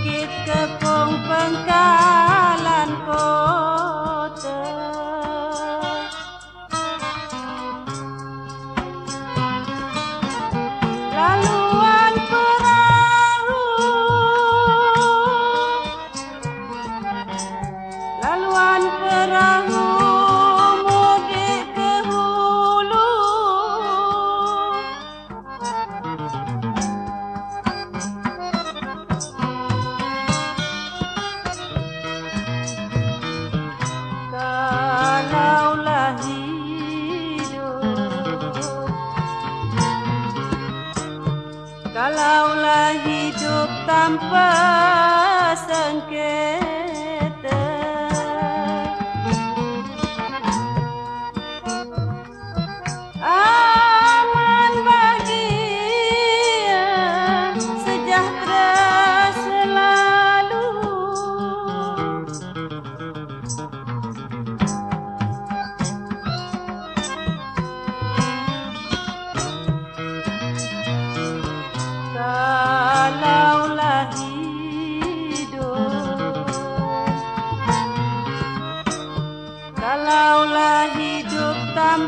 sakit kekong pengkalan kota laluan perahu. Laluan perahu. Kalaulah hidup tanpa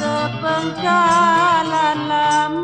sengketa Aman bahagia sejahtera selalu Pengkalan kota pengkalan lama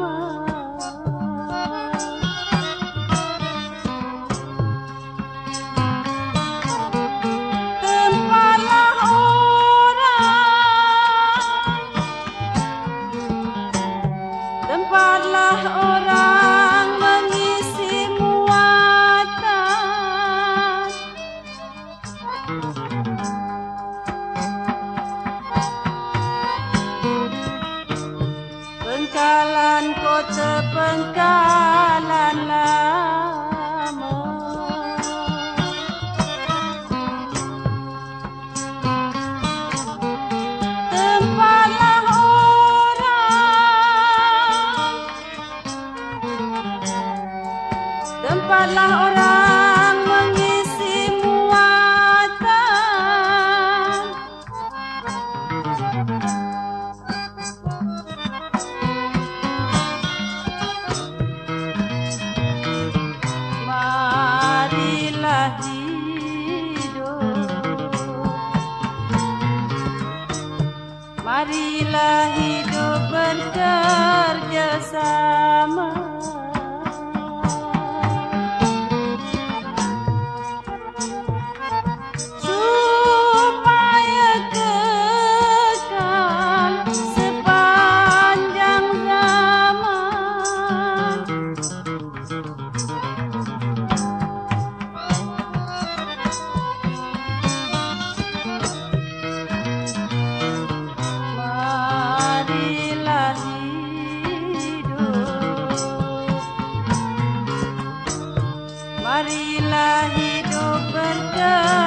Pengkalan kota pengkalan lama. Tempatlah orang. Tempatlah orang Marilah hidup bekerja sama Marilah hidup berkah